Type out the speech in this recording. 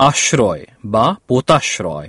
আশ্রয় বা পোতাশ্রয়